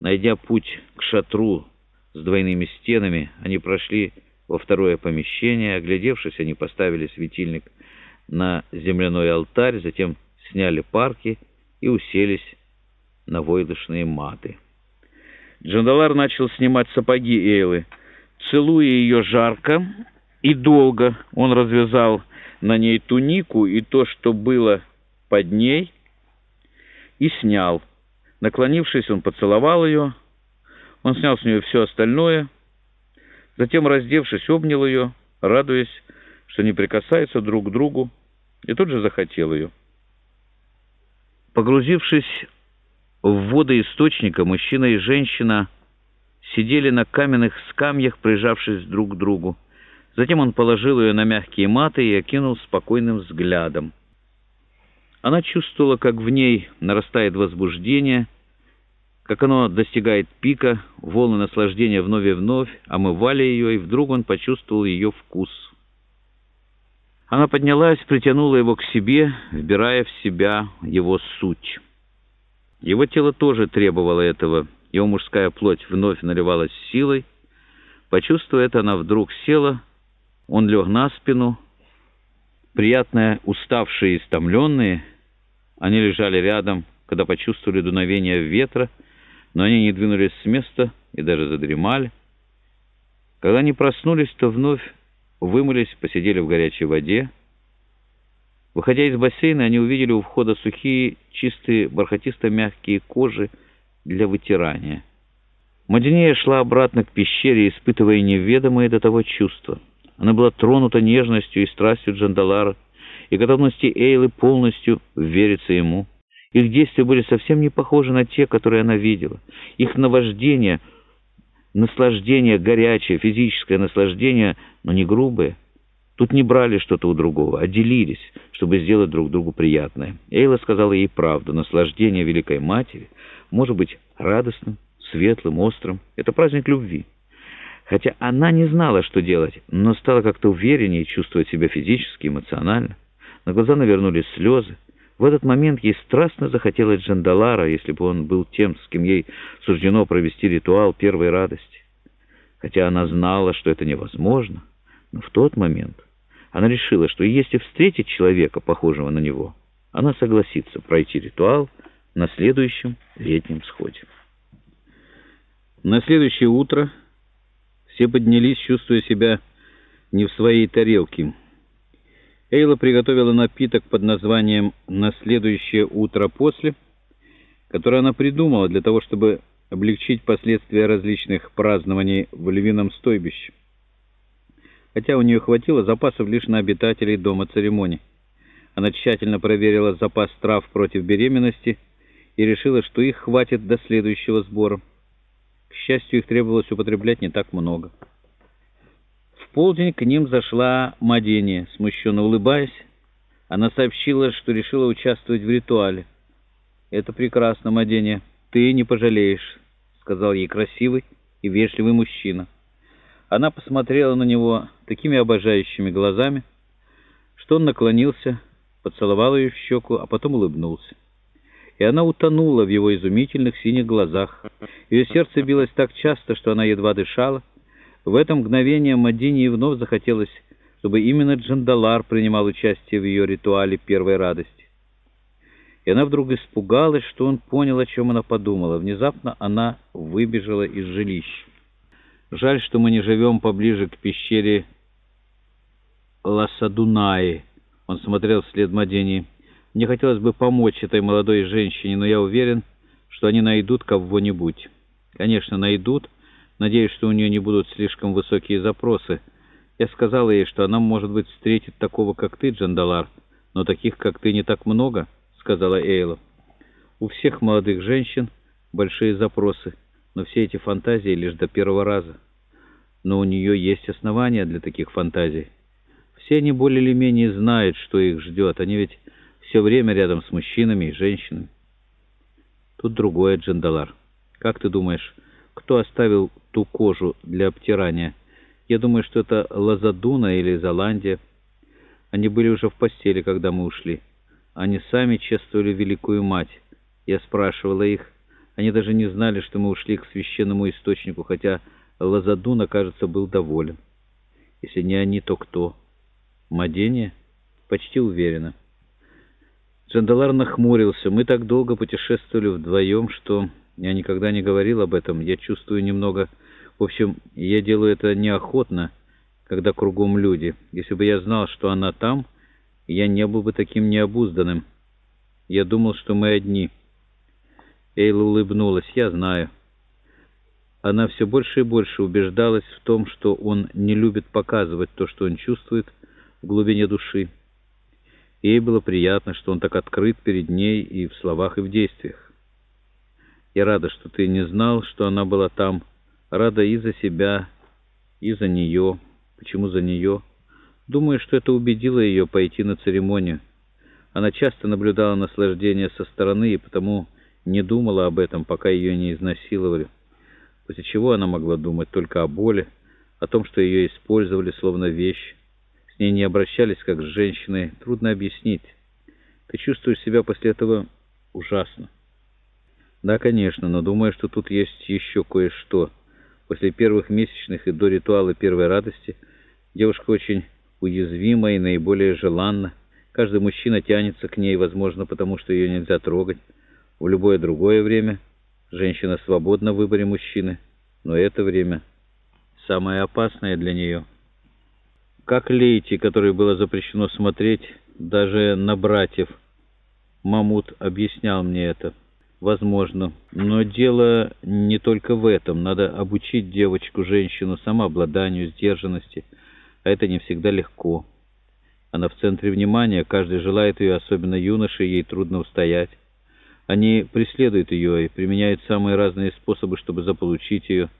Найдя путь к шатру с двойными стенами, они прошли во второе помещение. Оглядевшись, они поставили светильник на земляной алтарь, затем сняли парки и уселись на войлочные маты. Джандалар начал снимать сапоги Эйлы. Целуя ее жарко и долго, он развязал на ней тунику и то, что было под ней, и снял. Наклонившись, он поцеловал ее. Он снял с нее все остальное. Затем, раздевшись, обнял ее, радуясь, что не прикасаются друг к другу, и тут же захотел ее. Погрузившись в воды источника, мужчина и женщина сидели на каменных скамьях, прижавшись друг к другу. Затем он положил ее на мягкие маты и окинул спокойным взглядом. Она чувствовала, как в ней нарастает возбуждение, как оно достигает пика, волны наслаждения вновь и вновь омывали ее, и вдруг он почувствовал ее вкус. Она поднялась, притянула его к себе, вбирая в себя его суть. Его тело тоже требовало этого, его мужская плоть вновь наливалась силой. Почувствуя это, она вдруг села, он лег на спину, приятно уставшие и истомленные, они лежали рядом, когда почувствовали дуновение ветра, но они не двинулись с места и даже задремали. Когда они проснулись, то вновь вымылись, посидели в горячей воде. Выходя из бассейна, они увидели у входа сухие, чистые, бархатисто-мягкие кожи для вытирания. Мадинея шла обратно к пещере, испытывая неведомое до того чувство. Она была тронута нежностью и страстью Джандалара, и готовности Эйлы полностью вериться ему. Их действия были совсем не похожи на те, которые она видела. Их наваждение, наслаждение горячее, физическое наслаждение, но не грубое. Тут не брали что-то у другого, а делились, чтобы сделать друг другу приятное. Эйла сказала ей правду. Наслаждение Великой Матери может быть радостным, светлым, острым. Это праздник любви. Хотя она не знала, что делать, но стала как-то увереннее чувствовать себя физически, эмоционально. На глаза навернулись слезы. В этот момент ей страстно захотелось Джандалара, если бы он был тем, с кем ей суждено провести ритуал первой радости. Хотя она знала, что это невозможно, но в тот момент она решила, что если встретить человека, похожего на него, она согласится пройти ритуал на следующем летнем сходе. На следующее утро все поднялись, чувствуя себя не в своей тарелке. Эйла приготовила напиток под названием «На следующее утро после», который она придумала для того, чтобы облегчить последствия различных празднований в львином стойбище хотя у нее хватило запасов лишь на обитателей дома церемоний. Она тщательно проверила запас трав против беременности и решила, что их хватит до следующего сбора. К счастью, их требовалось употреблять не так много. В полдень к ним зашла Мадения. Смущенно улыбаясь, она сообщила, что решила участвовать в ритуале. «Это прекрасно, Мадения. Ты не пожалеешь», — сказал ей красивый и вежливый мужчина. Она посмотрела на него такими обожающими глазами, что он наклонился, поцеловал ее в щеку, а потом улыбнулся. И она утонула в его изумительных синих глазах. Ее сердце билось так часто, что она едва дышала. В это мгновение Мадине вновь захотелось, чтобы именно Джандалар принимал участие в ее ритуале первой радости. И она вдруг испугалась, что он понял, о чем она подумала. Внезапно она выбежала из жилища. Жаль, что мы не живем поближе к пещере Ласадунаи. Он смотрел вслед Мадени. Мне хотелось бы помочь этой молодой женщине, но я уверен, что они найдут кого-нибудь. Конечно, найдут. Надеюсь, что у нее не будут слишком высокие запросы. Я сказала ей, что она, может быть, встретит такого, как ты, Джандалар. Но таких, как ты, не так много, — сказала Эйла. У всех молодых женщин большие запросы но все эти фантазии лишь до первого раза. Но у нее есть основания для таких фантазий. Все они более или менее знают, что их ждет. Они ведь все время рядом с мужчинами и женщинами. Тут другое, Джандалар. Как ты думаешь, кто оставил ту кожу для обтирания? Я думаю, что это Лазадуна или Золандия. Они были уже в постели, когда мы ушли. Они сами чествовали Великую Мать. Я спрашивала их, Они даже не знали, что мы ушли к священному источнику, хотя Лазадуна, кажется, был доволен. Если не они, то кто? Мадения? Почти уверена. Джандалар нахмурился. Мы так долго путешествовали вдвоем, что я никогда не говорил об этом. Я чувствую немного... В общем, я делаю это неохотно, когда кругом люди. Если бы я знал, что она там, я не был бы таким необузданным. Я думал, что мы одни. Эйла улыбнулась. Я знаю. Она все больше и больше убеждалась в том, что он не любит показывать то, что он чувствует в глубине души. Ей было приятно, что он так открыт перед ней и в словах, и в действиях. Я рада, что ты не знал, что она была там. Рада и за себя, и за нее. Почему за нее? Думаю, что это убедило ее пойти на церемонию. Она часто наблюдала наслаждение со стороны и потому не думала об этом, пока ее не изнасиловали. После чего она могла думать только о боли, о том, что ее использовали словно вещь. С ней не обращались как с женщиной. Трудно объяснить. Ты чувствуешь себя после этого ужасно. Да, конечно, но думаю, что тут есть еще кое-что. После первых месячных и до ритуала первой радости девушка очень уязвима и наиболее желанна. Каждый мужчина тянется к ней, возможно, потому что ее нельзя трогать. В любое другое время Женщина свободна в выборе мужчины, но это время самое опасное для нее. Как Лейти, которой было запрещено смотреть даже на братьев, Мамут объяснял мне это. Возможно, но дело не только в этом. Надо обучить девочку-женщину самообладанию, сдержанности, а это не всегда легко. Она в центре внимания, каждый желает ее, особенно юноше, ей трудно устоять. Они преследуют ее и применяют самые разные способы, чтобы заполучить ее –